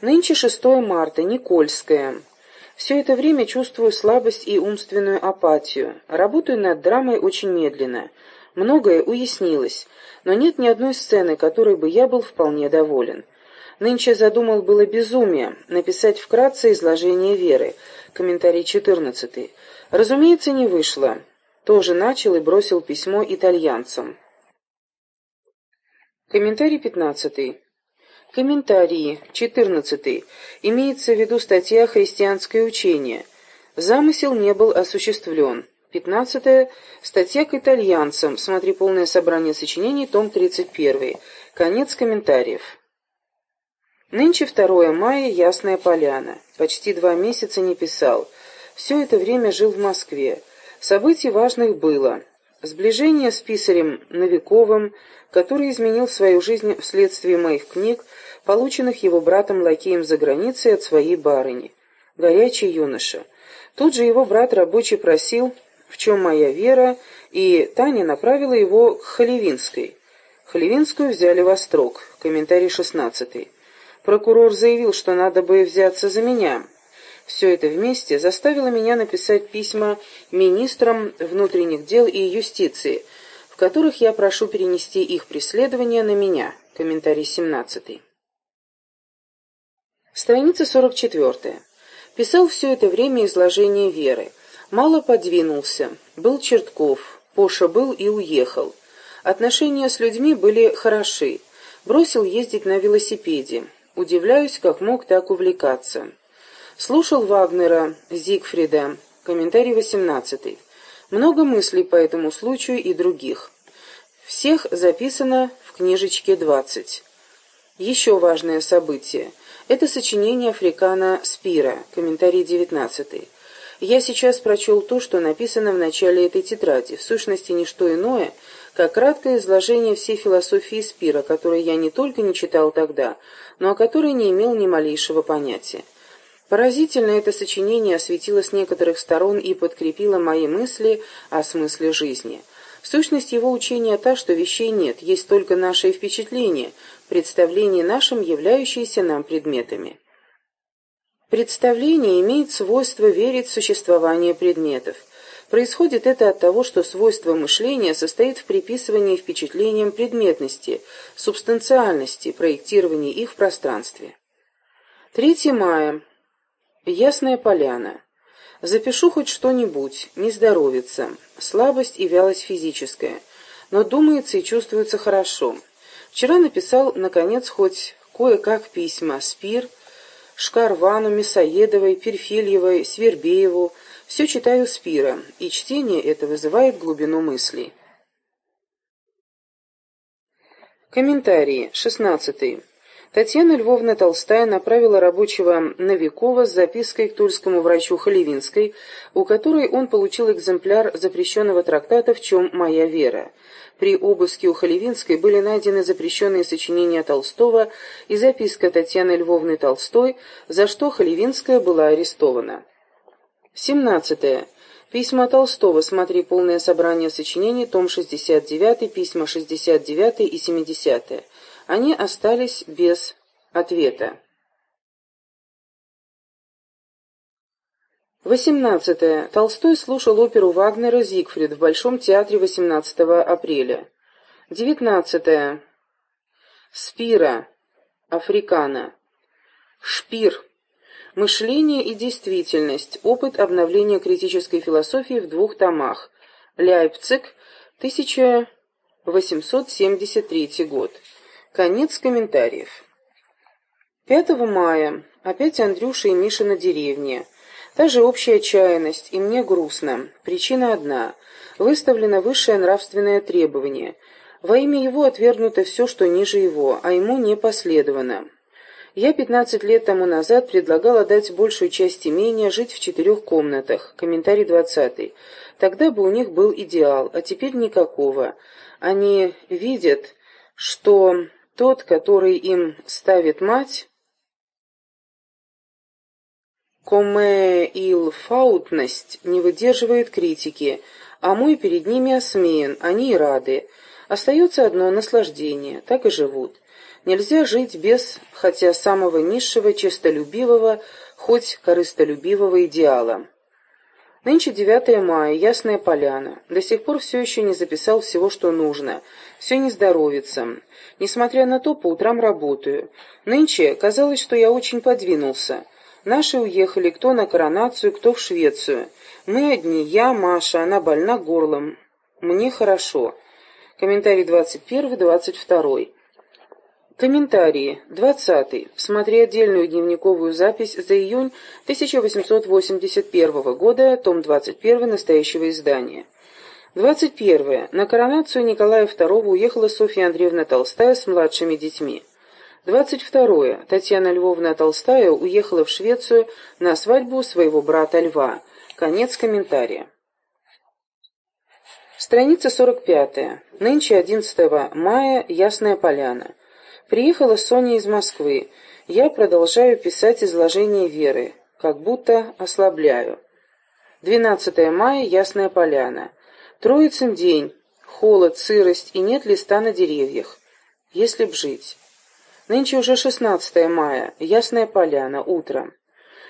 Нынче 6 марта, Никольская. Все это время чувствую слабость и умственную апатию. Работаю над драмой очень медленно. Многое уяснилось, но нет ни одной сцены, которой бы я был вполне доволен. Нынче задумал было безумие, написать вкратце изложение веры. Комментарий 14. Разумеется, не вышло. Тоже начал и бросил письмо итальянцам. Комментарий 15. Комментарии 14. Имеется в виду статья «Христианское учение». Замысел не был осуществлен. 15. Статья к итальянцам. Смотри полное собрание сочинений, том 31. Конец комментариев. Нынче 2 мая, Ясная Поляна. Почти два месяца не писал. Все это время жил в Москве. Событий важных было. Сближение с писарем Новиковым, который изменил свою жизнь вследствие моих книг, полученных его братом-лакеем за границей от своей барыни. Горячий юноша. Тут же его брат рабочий просил, в чем моя вера, и Таня направила его к Халивинской. Халивинскую взяли во строк. Комментарий шестнадцатый. Прокурор заявил, что надо бы взяться за меня. Все это вместе заставило меня написать письма министрам внутренних дел и юстиции, в которых я прошу перенести их преследование на меня. Комментарий 17. Страница 44. Писал все это время изложение веры. Мало подвинулся. Был Чертков. Поша был и уехал. Отношения с людьми были хороши. Бросил ездить на велосипеде. Удивляюсь, как мог так увлекаться. Слушал Вагнера, Зигфрида. Комментарий 18. Много мыслей по этому случаю и других. Всех записано в книжечке 20. Еще важное событие. Это сочинение Африкана Спира. Комментарий 19. Я сейчас прочел то, что написано в начале этой тетради. В сущности, не что иное, как краткое изложение всей философии Спира, которую я не только не читал тогда, но о которой не имел ни малейшего понятия. Поразительно это сочинение осветило с некоторых сторон и подкрепило мои мысли о смысле жизни. Сущность его учения та, что вещей нет, есть только наши впечатления, представления нашим, являющиеся нам предметами. Представление имеет свойство верить в существование предметов. Происходит это от того, что свойство мышления состоит в приписывании впечатлениям предметности, субстанциальности, проектировании их в пространстве. 3 мая. Ясная поляна. Запишу хоть что-нибудь, не здоровится, слабость и вялость физическая, но думается и чувствуется хорошо. Вчера написал, наконец, хоть кое-как письма Спир, Шкарвану, Мясоедовой, Перфильевой, Свербееву, все читаю Спира, и чтение это вызывает глубину мыслей. Комментарии. 16. Татьяна Львовна Толстая направила рабочего Новикова с запиской к тульскому врачу Халивинской, у которой он получил экземпляр запрещенного трактата «В чем моя вера». При обыске у Халивинской были найдены запрещенные сочинения Толстого и записка Татьяны Львовны Толстой, за что Халивинская была арестована. 17. Письма Толстого. Смотри полное собрание сочинений, том 69, письма 69 и 70 они остались без ответа. 18. Толстой слушал оперу Вагнера «Зигфрид» в Большом театре 18 апреля. 19. Спира. Африкана. Шпир. Мышление и действительность. Опыт обновления критической философии в двух томах. Ляйпциг, 1873 год. Конец комментариев. 5 мая. Опять Андрюша и Миша на деревне. Та же общая отчаянность, и мне грустно. Причина одна. Выставлено высшее нравственное требование. Во имя его отвергнуто все, что ниже его, а ему не последовано. Я 15 лет тому назад предлагал отдать большую часть имения жить в четырех комнатах. Комментарий 20. Тогда бы у них был идеал, а теперь никакого. Они видят, что тот, который им ставит мать, коме фаутность не выдерживает критики, а мой перед ними осмеян, они и рады. Остается одно наслаждение, так и живут. Нельзя жить без, хотя самого низшего, честолюбивого, хоть корыстолюбивого идеала. Нынче 9 мая, Ясная Поляна. До сих пор все еще не записал всего, что нужно. Все не здоровится. Несмотря на то, по утрам работаю. Нынче казалось, что я очень подвинулся. Наши уехали, кто на коронацию, кто в Швецию. Мы одни, я, Маша, она больна горлом. Мне хорошо. Комментарий 21-22. Комментарии. 20. Смотри отдельную дневниковую запись за июнь 1881 года, том 21 настоящего издания. 21. На коронацию Николая II уехала Софья Андреевна Толстая с младшими детьми. 22. Татьяна Львовна Толстая уехала в Швецию на свадьбу своего брата Льва. Конец комментария. Страница 45. Нынче 11 мая. Ясная Поляна. Приехала Соня из Москвы. Я продолжаю писать изложение Веры, как будто ослабляю. 12 мая, Ясная Поляна. Троицын день, холод, сырость и нет листа на деревьях. Если б жить. Нынче уже 16 мая, Ясная Поляна, утро.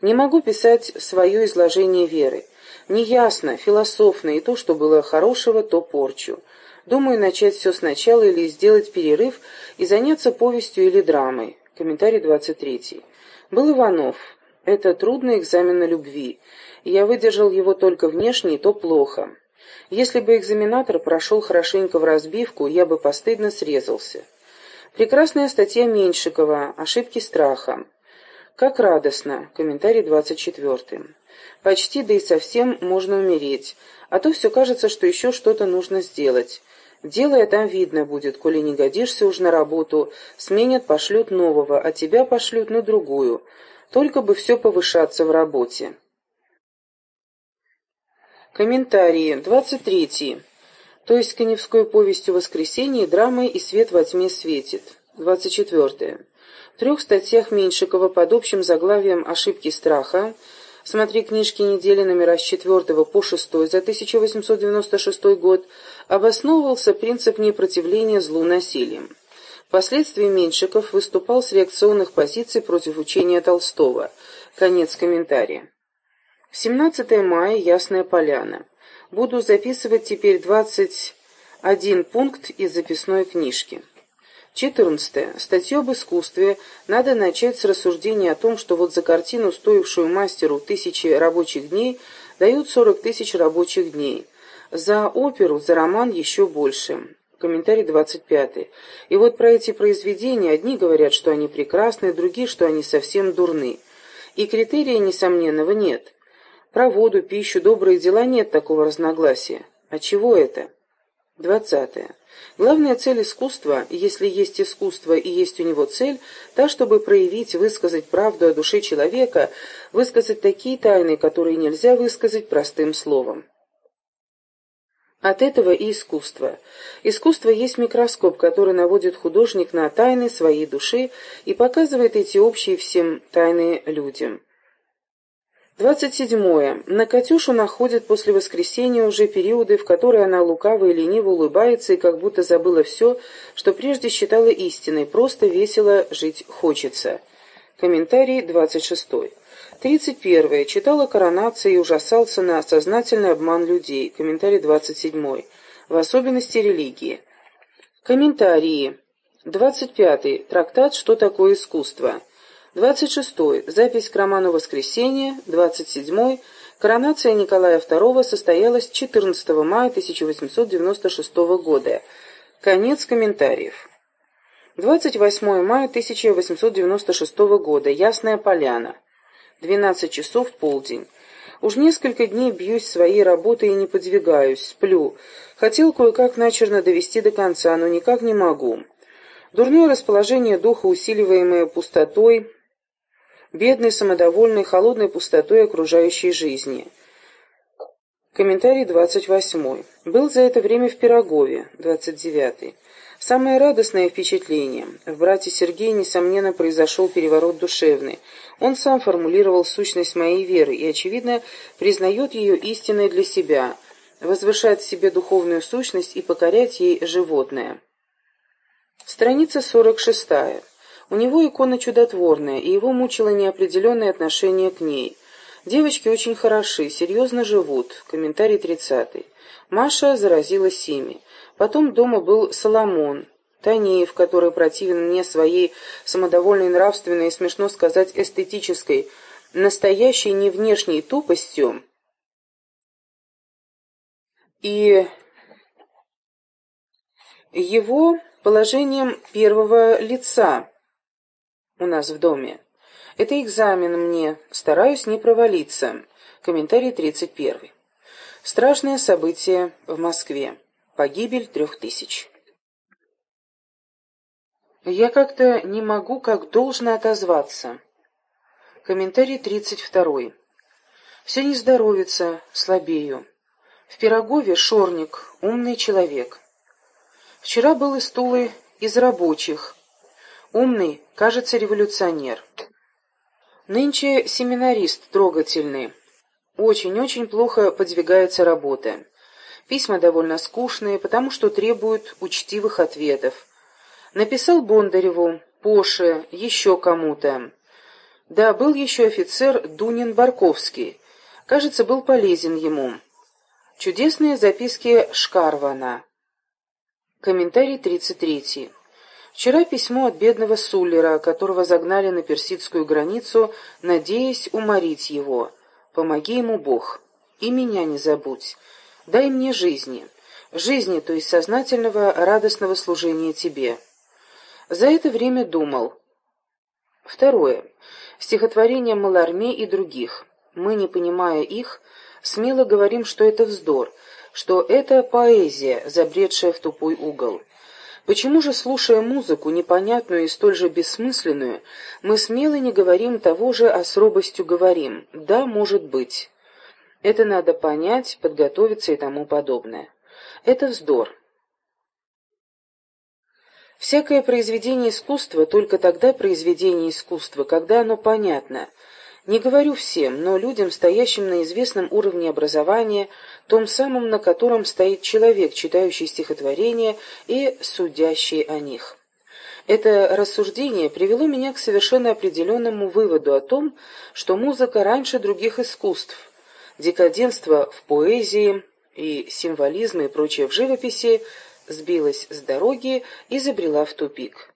Не могу писать свое изложение Веры. Неясно, философно, и то, что было хорошего, то порчу. Думаю начать все сначала или сделать перерыв и заняться повестью или драмой. Комментарий 23. Был Иванов. Это трудный экзамен на любви. Я выдержал его только внешне, то плохо. Если бы экзаменатор прошел хорошенько в разбивку, я бы постыдно срезался. Прекрасная статья Меньшикова «Ошибки страха». Как радостно. Комментарий 24. Почти, да и совсем можно умереть. А то все кажется, что еще что-то нужно сделать. Делая там видно будет, коли не годишься уж на работу, сменят, пошлют нового, а тебя пошлют на другую. Только бы все повышаться в работе. Комментарии. 23. То есть коневской повестью «Воскресенье» драмой «И свет во тьме светит». 24. В трех статьях Меньшикова под общим заглавием «Ошибки страха» Смотри книжки недели номера с 4 по 6 за 1896 год обосновывался принцип непротивления злу насилием. Впоследствии Меньшиков выступал с реакционных позиций против учения Толстого. Конец комментария. 17 мая, Ясная Поляна. Буду записывать теперь 21 пункт из записной книжки. 14. Статью об искусстве надо начать с рассуждения о том, что вот за картину, стоившую мастеру тысячи рабочих дней, дают 40 тысяч рабочих дней. За оперу, за роман еще больше. Комментарий 25. И вот про эти произведения одни говорят, что они прекрасны, другие, что они совсем дурны. И критерия несомненного нет. Про воду, пищу, добрые дела нет такого разногласия. А чего это? 20. Главная цель искусства, если есть искусство и есть у него цель, та, чтобы проявить, высказать правду о душе человека, высказать такие тайны, которые нельзя высказать простым словом. От этого и искусство. Искусство есть микроскоп, который наводит художник на тайны своей души и показывает эти общие всем тайны людям. Двадцать седьмое. На Катюшу находят после воскресения уже периоды, в которые она лукаво и лениво улыбается и как будто забыла все, что прежде считала истиной, просто весело жить хочется. Комментарий двадцать шестой. Тридцать первое. Читала коронации и ужасался на сознательный обман людей. Комментарий двадцать седьмой. В особенности религии. Комментарии. Двадцать пятый. Трактат «Что такое искусство?» 26. Запись к роману «Воскресенье». 27. Коронация Николая II состоялась 14 мая 1896 года. Конец комментариев. 28 мая 1896 года. Ясная Поляна. 12 часов полдень. Уж несколько дней бьюсь своей работой и не подвигаюсь, сплю. Хотел кое-как начерно довести до конца, но никак не могу. Дурное расположение духа, усиливаемое пустотой, бедной, самодовольной, холодной пустотой окружающей жизни. Комментарий 28. Был за это время в Пирогове, 29. Самое радостное впечатление. В брате Сергее, несомненно, произошел переворот душевный. Он сам формулировал сущность моей веры и, очевидно, признает ее истиной для себя, возвышает в себе духовную сущность и покорять ей животное. Страница 46. У него икона чудотворная, и его мучило неопределенное отношение к ней. Девочки очень хороши, серьезно живут. Комментарий 30. Маша заразилась ими. Потом дома был Соломон, Танеев, который противен мне своей самодовольной нравственной и, смешно сказать, эстетической, настоящей не внешней тупостью, и его положением первого лица у нас в доме. Это экзамен мне, стараюсь не провалиться. Комментарий 31. Страшное событие в Москве. Погибель трех тысяч. Я как-то не могу как должно отозваться. Комментарий 32. Все не здоровится, слабею. В Пирогове шорник, умный человек. Вчера был из Тулы из рабочих. Умный, кажется, революционер. Нынче семинарист трогательный. Очень-очень плохо подвигается работа. Письма довольно скучные, потому что требуют учтивых ответов. Написал Бондареву, Поше, еще кому-то. Да, был еще офицер Дунин Барковский. Кажется, был полезен ему. Чудесные записки Шкарвана. Комментарий 33. Вчера письмо от бедного Суллера, которого загнали на персидскую границу, надеясь уморить его. Помоги ему Бог. И меня не забудь. Дай мне жизни. Жизни, то есть сознательного, радостного служения тебе. За это время думал. Второе. Стихотворения Маларме и других. Мы, не понимая их, смело говорим, что это вздор, что это поэзия, забредшая в тупой угол. Почему же, слушая музыку, непонятную и столь же бессмысленную, мы смело не говорим того же, а с робостью говорим «да, может быть». Это надо понять, подготовиться и тому подобное. Это вздор. Всякое произведение искусства только тогда произведение искусства, когда оно понятно. Не говорю всем, но людям, стоящим на известном уровне образования, том самом, на котором стоит человек, читающий стихотворения и судящий о них. Это рассуждение привело меня к совершенно определенному выводу о том, что музыка раньше других искусств, декаденство в поэзии и символизм и прочее в живописи сбилась с дороги и забрела в тупик.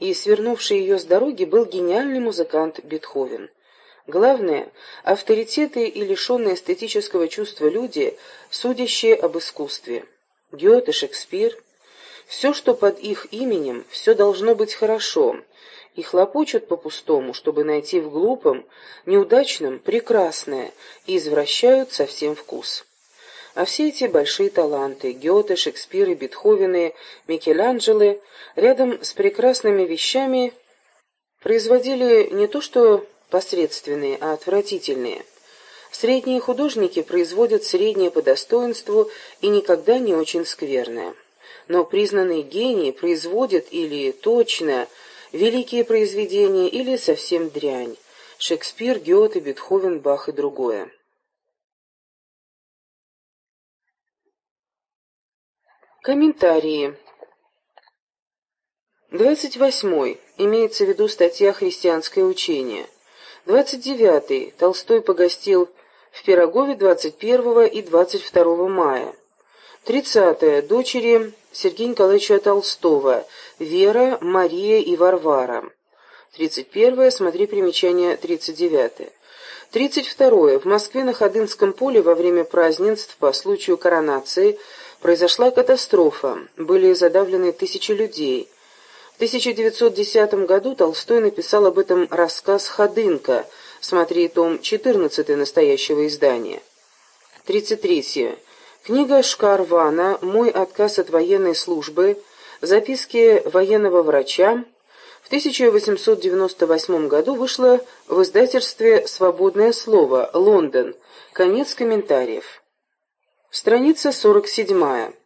И свернувший ее с дороги был гениальный музыкант Бетховен. Главное — авторитеты и лишенные эстетического чувства люди, судящие об искусстве. Гёте, Шекспир. Все, что под их именем, все должно быть хорошо, и хлопочут по-пустому, чтобы найти в глупом, неудачном прекрасное, и извращают совсем вкус. А все эти большие таланты — Гёте, Шекспир и Бетховены, Микеланджело — рядом с прекрасными вещами производили не то что посредственные, а отвратительные. Средние художники производят среднее по достоинству и никогда не очень скверное. Но признанные гении производят или точно великие произведения, или совсем дрянь. Шекспир, Гёте, Бетховен, Бах и другое. Комментарии. 28. Имеется в виду статья «Христианское учение». 29. Толстой погостил в Пирогове 21 и 22 мая. 30. Дочери Сергея Николаевича Толстого. Вера, Мария и Варвара. 31. Смотри примечание 39. 32. В Москве на Ходынском поле во время празднеств по случаю коронации – Произошла катастрофа, были задавлены тысячи людей. В 1910 году Толстой написал об этом рассказ «Ходынка», смотри том 14 настоящего издания. 33. Книга Шкарвана «Мой отказ от военной службы», записки военного врача, в 1898 году вышла в издательстве «Свободное слово», Лондон. Конец комментариев. Страница 47.